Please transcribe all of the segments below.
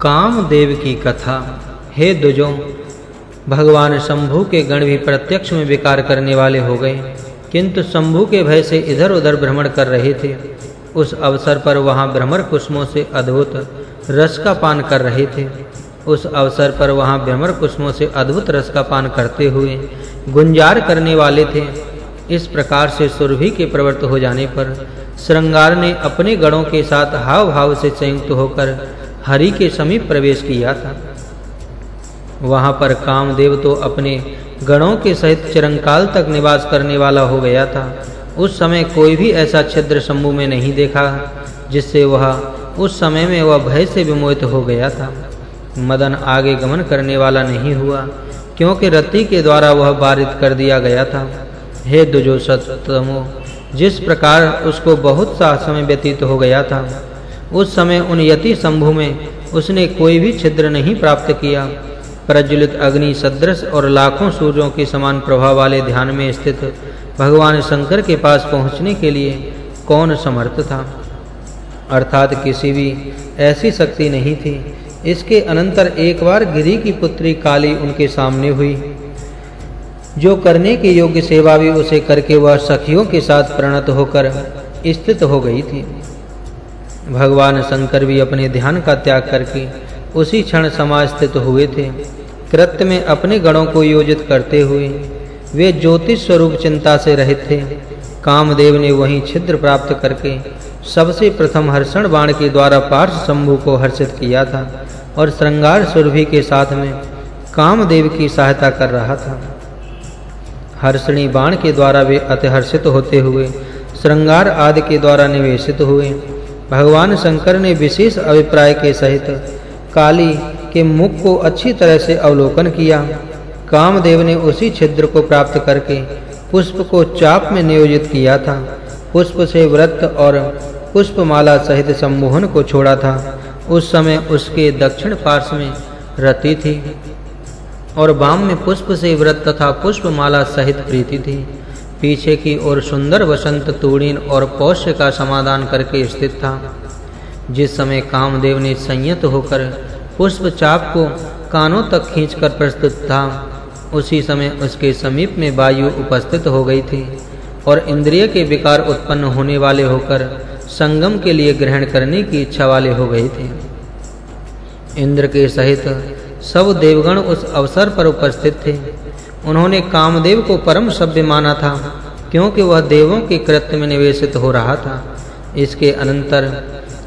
कामदेव की कथा। हे दुजों भगवान शंभु के गण भी प्रत्यक्ष में विकार करने वाले हो गए। किंतु शंभु के भय से इधर-उधर भ्रमण कर रहे थे। उस अवसर पर वहाँ भ्रमर कुसुमों से अद्भुत रस का पान कर रहे थे। उस अवसर पर वहाँ भ्रमर कुसुमों से अद्भुत रस का पान करते हुए गुंजार करने वाले थे। इस प्रकार से सुरभि के प्रवृत्त हो जाने पर श्रृंगार ने अपने गणों के साथ हाव भाव से संयुक्त होकर हरि के समीप प्रवेश किया था। वहाँ पर कामदेव तो अपने गणों के सहित चिरंकाल तक निवास करने वाला हो गया था। उस समय कोई भी ऐसा छिद्र शंभु में नहीं देखा, जिससे वह उस समय में वह भय से विमोहित हो गया था। मदन आगे गमन करने वाला नहीं हुआ, क्योंकि रति के द्वारा वह बारित कर दिया गया था। हे दुजो दुजोसतमो जिस प्रकार उसको बहुत सा समय व्यतीत हो गया था उस समय उन यति शंभु में उसने कोई भी छिद्र नहीं प्राप्त किया। प्रज्वलित अग्नि सदृश और लाखों सूर्यों के समान प्रभाव वाले ध्यान में स्थित भगवान शंकर के पास पहुँचने के लिए कौन समर्थ था? अर्थात किसी भी ऐसी शक्ति नहीं थी। इसके अनंतर एक बार गिरी की पुत्री काली उनके सामने हुई। जो करने के योग्य सेवा भी उसे करके वह सखियों के साथ प्रणत होकर स्थित हो गई थी। भगवान शंकर भी अपने ध्यान का त्याग करके उसी क्षण समाज स्थित हुए थे। कृत्य में अपने गणों को योजित करते हुए वे ज्योतिष स्वरूप चिंता से रहित थे। कामदेव ने वहीं छिद्र प्राप्त करके सबसे प्रथम हर्षण बाण के द्वारा पार्श शंभु को हर्षित किया था और श्रृंगार सुरभि के साथ में कामदेव की सहायता कर रहा था। हर्षणी बाण के द्वारा वे अतिहर्षित होते हुए श्रृंगार आदि के द्वारा निवेशित हुए। भगवान शंकर ने विशेष अभिप्राय के सहित काली के मुख को अच्छी तरह से अवलोकन किया। कामदेव ने उसी छिद्र को प्राप्त करके पुष्प को चाप में नियोजित किया था। पुष्प से व्रत और पुष्पमाला सहित सम्मोहन को छोड़ा था। उस समय उसके दक्षिण पार्श्व में रति थी और वाम में पुष्प से व्रत तथा पुष्पमाला सहित प्रीति थी। पीछे की ओर सुंदर वसंत तूड़ीन और पौष्य का समाधान करके स्थित था। जिस समय कामदेव ने संयत होकर पुष्प चाप को कानों तक खींचकर प्रस्तुत था, उसी समय उसके समीप में वायु उपस्थित हो गई थी और इंद्रिय के विकार उत्पन्न होने वाले होकर संगम के लिए ग्रहण करने की इच्छा वाले हो गए थे। इंद्र के सहित सब देवगण उस अवसर पर उपस्थित थे। उन्होंने कामदेव को परम सभ्य माना था, क्योंकि वह देवों के कृत्य में निवेशित हो रहा था। इसके अनंतर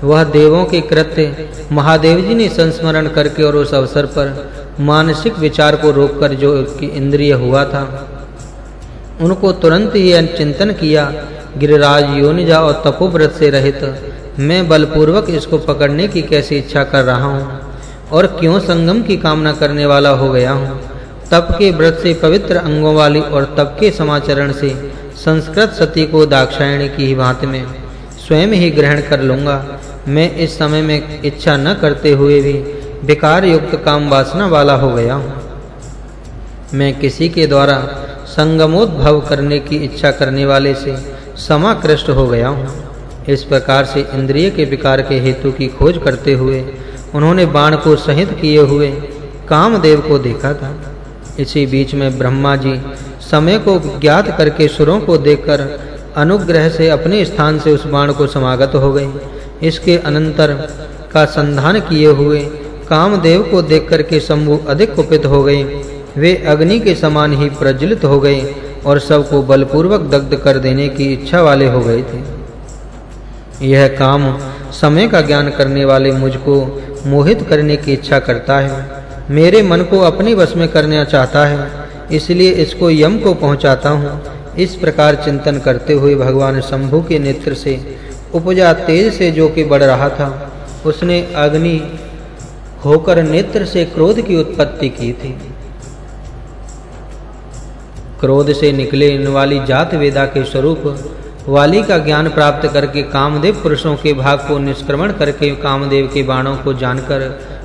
वह देवों के कृत्य महादेव जी ने संस्मरण करके और उस अवसर पर मानसिक विचार को रोककर जो कि इंद्रिय हुआ था, उनको तुरंत ही चिंतन किया, गिरिराज योनिजा और तपोव्रत से रहित, मैं बलपूर्वक इसको पकड़ने की कैसी इच्छा कर रहा हूँ और क्यों संगम की कामना करने वाला हो गया हूँ? तप के व्रत से पवित्र अंगों वाली और तप के समाचरण से संस्कृत सती को दाक्षायणी की ही भांति में स्वयं ही ग्रहण कर लूँगा। मैं इस समय में इच्छा न करते हुए भी विकार युक्त काम वासना वाला हो गया हूँ। मैं किसी के द्वारा संगमोद्भव करने की इच्छा करने वाले से समाकृष्ट हो गया हूँ। इस प्रकार से इंद्रिय के विकार के हेतु की खोज करते हुए उन्होंने बाण को सहित किए हुए कामदेव को देखा था। इसी बीच में ब्रह्मा जी समय को ज्ञात करके सुरों को देखकर अनुग्रह से अपने स्थान से उस बाण को समागत हो गए। इसके अनंतर का संधान किए हुए कामदेव को देख करके शंभु अधिक कुपित हो गए। वे अग्नि के समान ही प्रज्वलित हो गए और सबको बलपूर्वक दग्ध कर देने की इच्छा वाले हो गए थे। यह काम समय का ज्ञान करने वाले मुझको मोहित करने की इच्छा करता है। मेरे मन को अपने वश में करना चाहता है, इसलिए इसको यम को पहुंचाता हूँ। इस प्रकार चिंतन करते हुए भगवान शंभु के नेत्र से उपजा तेज से जो कि बढ़ रहा था, उसने अग्नि होकर नेत्र से क्रोध की उत्पत्ति की थी। क्रोध से निकले इन वाली जात वेदा के स्वरूप, वाली का ज्ञान प्राप्त करके कामदेव पुरुषों के भाग को निष्क्रमण करके कामदेव के बाणों को जानकर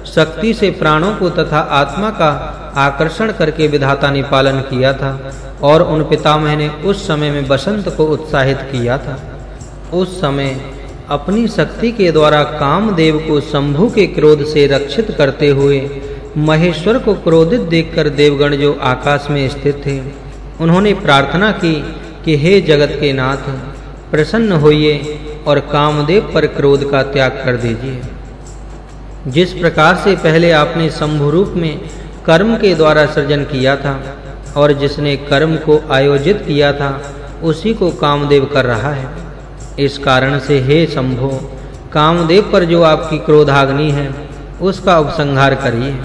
शक्ति से प्राणों को तथा आत्मा का आकर्षण करके विधाता ने पालन किया था और उन पितामह ने उस समय में बसंत को उत्साहित किया था। उस समय अपनी शक्ति के द्वारा कामदेव को शंभु के क्रोध से रक्षित करते हुए महेश्वर को क्रोधित देखकर देवगण जो आकाश में स्थित थे, उन्होंने प्रार्थना की कि हे जगत के नाथ, प्रसन्न होइए और कामदेव पर क्रोध का त्याग कर दीजिए। जिस प्रकार से पहले आपने शंभु रूप में कर्म के द्वारा सृजन किया था और जिसने कर्म को आयोजित किया था, उसी को कामदेव कर रहा है। इस कारण से हे शंभो, कामदेव पर जो आपकी क्रोधाग्नि है, उसका उपसंहार करिए।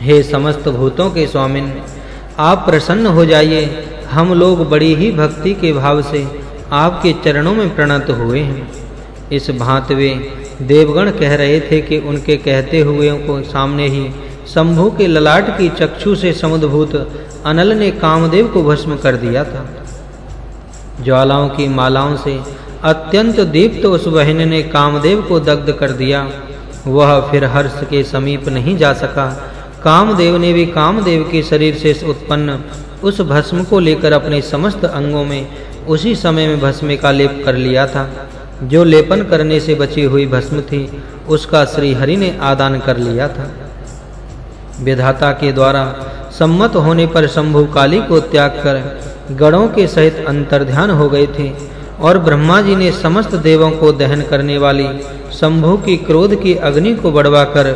हे समस्त भूतों के स्वामिन, आप प्रसन्न हो जाइए। हम लोग बड़ी ही भक्ति के भाव से आपके चरणों में प्रणत हुए हैं। इस भांत वे देवगण कह रहे थे कि उनके कहते हुए को सामने ही शंभु के ललाट की चक्षु से समुद्भूत अनल ने कामदेव को भस्म कर दिया था। ज्वालाओं की मालाओं से अत्यंत दीप्त उस बहन ने कामदेव को दग्ध कर दिया। वह फिर हर्ष के समीप नहीं जा सका। कामदेव ने भी कामदेव के शरीर से उत्पन्न उस भस्म को लेकर अपने समस्त अंगों में उसी समय में भस्म का लेप कर लिया था। जो लेपन करने से बची हुई भस्म थी, उसका श्री हरि ने आदान कर लिया था। विधाता के द्वारा सम्मत होने पर शंभु काली को त्याग कर गणों के सहित अंतर्ध्यान हो गए थे और ब्रह्मा जी ने समस्त देवों को दहन करने वाली शंभु की क्रोध की अग्नि को बढ़वाकर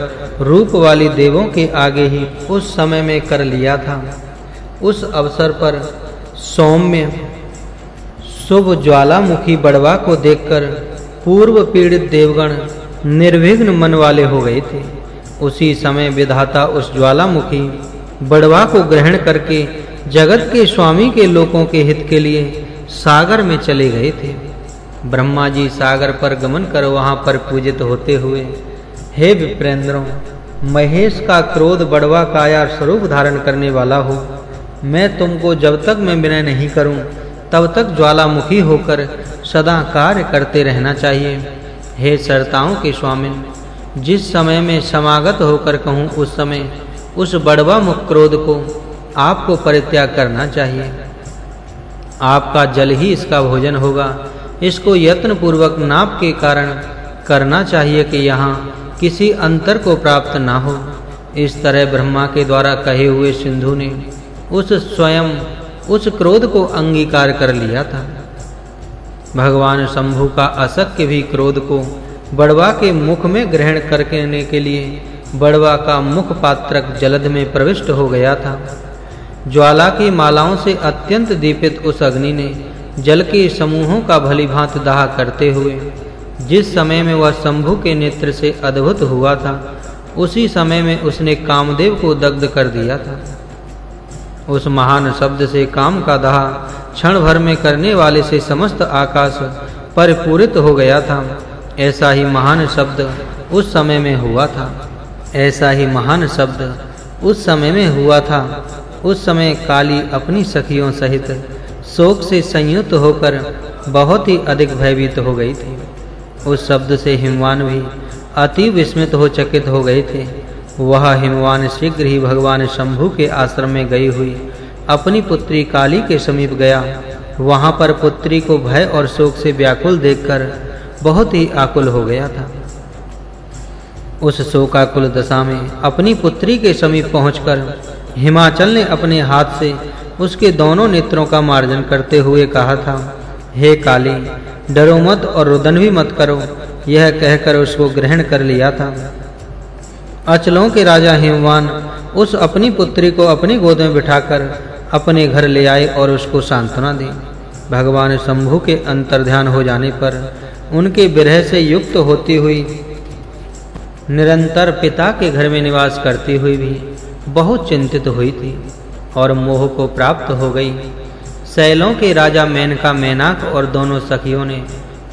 रूप वाली देवों के आगे ही उस समय में कर लिया था। उस अवसर पर सौम्य शुभ ज्वालामुखी बड़वा को देखकर पूर्व पीड़ित देवगण निर्विघ्न मन वाले हो गए थे। उसी समय विधाता उस ज्वालामुखी बड़वा को ग्रहण करके जगत के स्वामी के लोगों के हित के लिए सागर में चले गए थे। ब्रह्मा जी सागर पर गमन कर वहाँ पर पूजित होते हुए, हे विप्रेंद्रों, महेश का क्रोध बड़वा काया स्वरूप धारण करने वाला हो। मैं तुमको जब तक मैं विनय नहीं करूँ तब तक ज्वालामुखी होकर सदा कार्य करते रहना चाहिए। हे सरताओं के स्वामी जिस समय में समागत होकर कहूँ, उस समय उस बड़वा मुख क्रोध को आपको परित्याग करना चाहिए। आपका जल ही इसका भोजन होगा। इसको यत्न पूर्वक नाप के कारण करना चाहिए कि यहाँ किसी अंतर को प्राप्त ना हो। इस तरह ब्रह्मा के द्वारा कहे हुए सिंधु ने उस स्वयं उस क्रोध को अंगीकार कर लिया था। भगवान शंभु का असक्य भी क्रोध को बड़वा के मुख में ग्रहण करने के लिए बड़वा का मुख पात्रक जलद में प्रविष्ट हो गया था। ज्वाला की मालाओं से अत्यंत दीपित उस अग्नि ने जल के समूहों का भलीभांत दाह करते हुए, जिस समय में वह शंभु के नेत्र से अद्भुत हुआ था, उसी समय में उसने कामदेव को दग्ध कर दिया था। उस महान शब्द से काम का दाह क्षण भर में करने वाले से समस्त आकाश परिपूरित हो गया था। ऐसा ही महान शब्द उस समय में हुआ था। ऐसा ही महान शब्द उस समय में हुआ था। उस समय काली अपनी सखियों सहित शोक से संयुक्त होकर बहुत ही अधिक भयभीत हो गई थी। उस शब्द से हिमवान भी अति विस्मित हो चकित हो गए थे। वह हिमवान शीघ्र ही भगवान शंभु के आश्रम में गई हुई, अपनी पुत्री काली के समीप गया। वहाँ पर पुत्री को भय और शोक से व्याकुल देखकर बहुत ही आकुल हो गया था। उस शोकाकुल दशा में अपनी पुत्री के समीप पहुंचकर हिमाचल ने अपने हाथ से उसके दोनों नेत्रों का मार्जन करते हुए कहा था, हे काली, डरो मत और रुदन भी मत करो। यह कहकर उसको ग्रहण कर लिया था। अचलों के राजा हिमवान उस अपनी पुत्री को अपनी गोद में बिठाकर अपने घर ले आए और उसको सांत्वना दी। भगवान शंभु के अंतर्ध्यान हो जाने पर उनके विरह से युक्त होती हुई, निरंतर पिता के घर में निवास करती हुई भी बहुत चिंतित हुई थी और मोह को प्राप्त हो गई। शैलों के राजा मेनका मेनाक और दोनों सखियों ने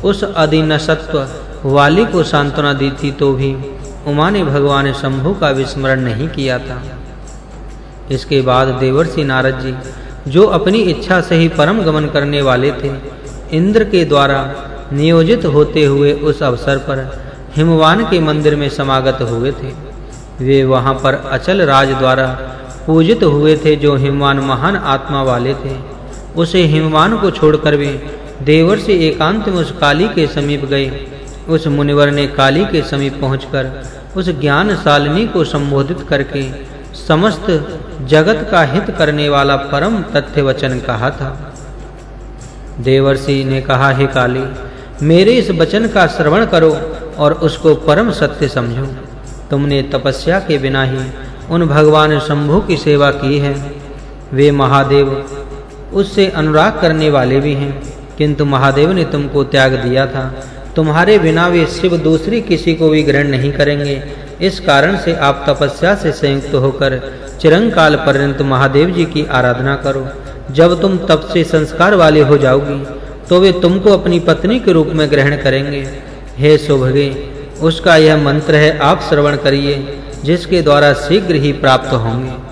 उस अधीनसत्व वाली को सांत्वना दी थी तो भी उमा ने भगवान शंभु का विस्मरण नहीं किया था। इसके बाद देवर्षि नारद जी, जो अपनी इच्छा से ही परम गमन करने वाले थे, इंद्र के द्वारा नियोजित होते हुए उस अवसर पर हिमवान के मंदिर में समागत हुए थे। वे वहाँ पर अचल राज द्वारा पूजित हुए थे, जो हिमवान महान आत्मा वाले थे। उसे हिमवान को छोड़कर भी देवर्षि एकांत में उस काली के समीप गए। उस मुनिवर ने काली के समीप पहुंचकर उस ज्ञान सालिनी को संबोधित करके समस्त जगत का हित करने वाला परम तथ्य वचन कहा था। देवर्षि ने कहा, हे काली, मेरे इस वचन का श्रवण करो और उसको परम सत्य समझो। तुमने तपस्या के बिना ही उन भगवान शंभु की सेवा की है। वे महादेव उससे अनुराग करने वाले भी हैं, किंतु महादेव ने तुमको त्याग दिया था। तुम्हारे बिना वे शिव दूसरी किसी को भी ग्रहण नहीं करेंगे। इस कारण से आप तपस्या से संयुक्त होकर चिरंकाल पर्यंत महादेव जी की आराधना करो। जब तुम तप से संस्कार वाले हो जाओगी तो वे तुमको अपनी पत्नी के रूप में ग्रहण करेंगे। हे सौभगे, उसका यह मंत्र है आप श्रवण करिए, जिसके द्वारा शीघ्र ही प्राप्त होंगे।